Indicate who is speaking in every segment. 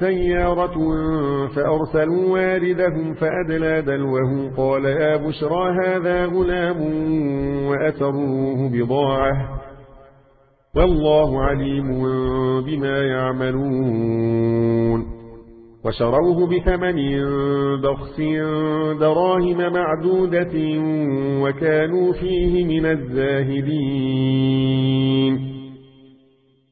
Speaker 1: سيارة فأرسلوا واردهم فأدلى دلوه. قال يا بشرى هذا غلام وأتروه بضاعة. والله عليم بما يعملون. وشروه بثمن بخس دراهم معدودة وكانوا فيه من الزاهدين.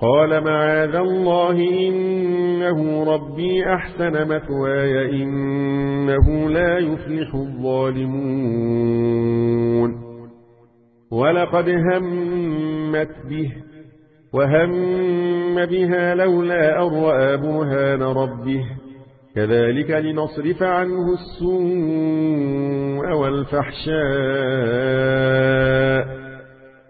Speaker 1: قال معاذ الله إنه ربي أحسن مثواي إنه لا يفلح الظالمون. ولقد همت به وهم بها لولا أن رأى برهان ربه. كذلك لنصرف عنه السوء والفحشاء.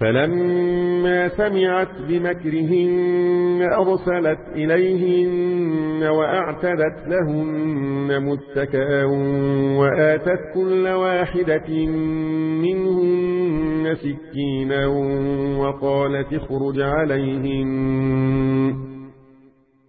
Speaker 1: فلما سمعت بمكرهن أرسلت إليهن وأعتدت لهن متكأ وآتت كل واحدة منهن سكينا وقالت اخرج عليهم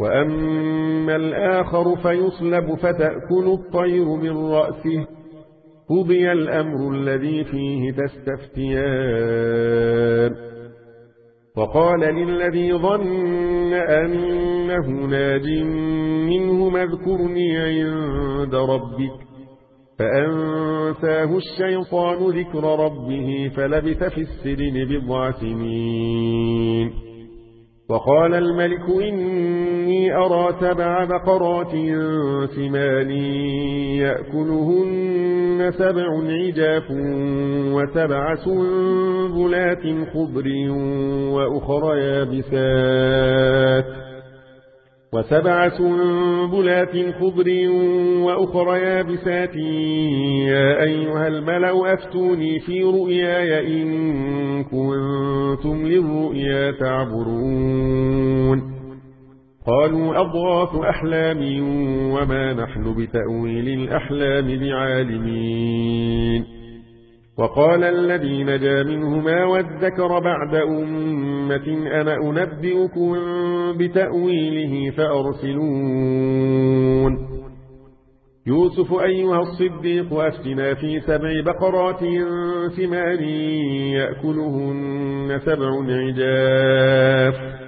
Speaker 1: وأما الآخر فيصلب فتأكل الطير من رأسه قضي الأمر الذي فيه تستفتيان وقال للذي ظن أنه ناج منه اذكرني عند ربك فأنساه الشيطان ذكر ربه فلبث في السجن بضع سنين وقال الملك إني أرى سبع بقرات سمان يأكلهن سبع عجاف وسبع سنبلات خضر وأخر يابسات وسبع سنبلات خضر وأخر يابسات. يا أيها الملأ أفتوني في رؤياي إن كنتم للرؤيا تعبرون. قالوا أضغاث أحلام وما نحن بتأويل الأحلام بعالمين. وقال الذي نجا منهما والذكر بعد أمة أنا أنبئكم بتأويله فأرسلون. يوسف أيها الصديق أفتنا في سبع بقرات سمان يأكلهن سبع عجاف.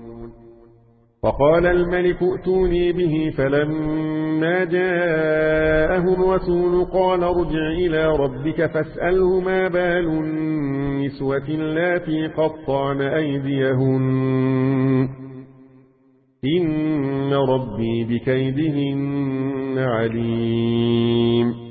Speaker 1: فقال الملك ائتوني به فلما جاءه الرسول قال ارجع إلى ربك فاسأله ما بال النسوة التي قطعن أيديهن. إن ربي بكيدهن عليم.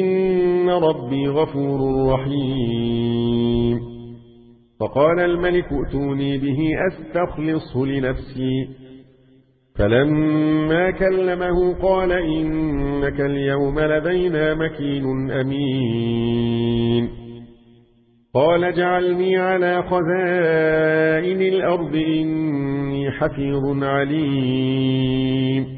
Speaker 1: إن ربي غفور رحيم. فقال الملك ائتوني به أستخلصه لنفسي. فلما كلمه قال إنك اليوم لدينا مكين أمين. قال جعلني على خزائن الأرض إني حفيظ عليم.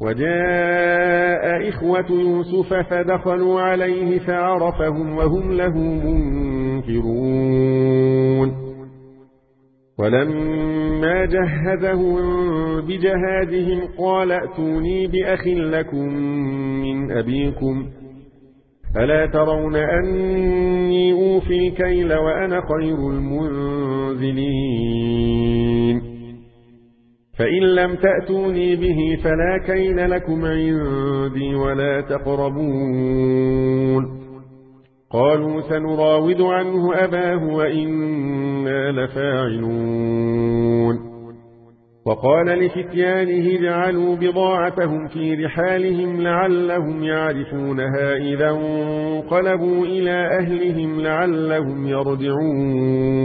Speaker 1: وجاء إخوة يوسف فدخلوا عليه فعرفهم وهم له منكرون. ولما جهزهم بجهازهم قال ائتوني بأخ لكم من أبيكم ألا ترون أني أوفي الكيل وأنا خير المنزلين؟ فإن لم تأتوني به فلا كيل لكم عندي ولا تقربون. قالوا سنراود عنه أباه وإنا لفاعلون. وقال لفتيانه جعلوا بضاعتهم في رحالهم لعلهم يعرفونها إذا انقلبوا إلى أهلهم لعلهم يرجعون.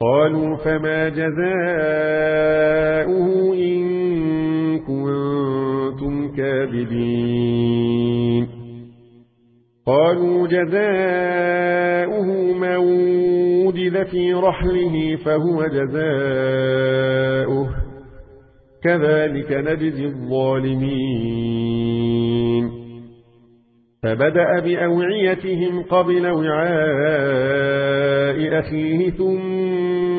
Speaker 1: قالوا فما جزاؤه إن كنتم كاذبين. قالوا جزاؤه من وجد في رحله فهو جزاؤه. كذلك نجزي الظالمين. فبدأ بأوعيتهم قبل وعاء أخيه ثم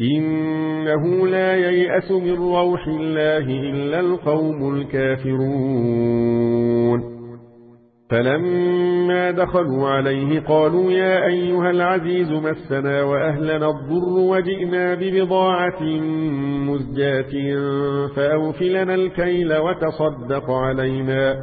Speaker 1: إنه لا ييأس من روح الله إلا القوم الكافرون. فلما دخلوا عليه قالوا يا أيها العزيز مسنا وأهلنا الضر وجئنا ببضاعة مزجاة فأوفلنا الكيل وتصدق علينا.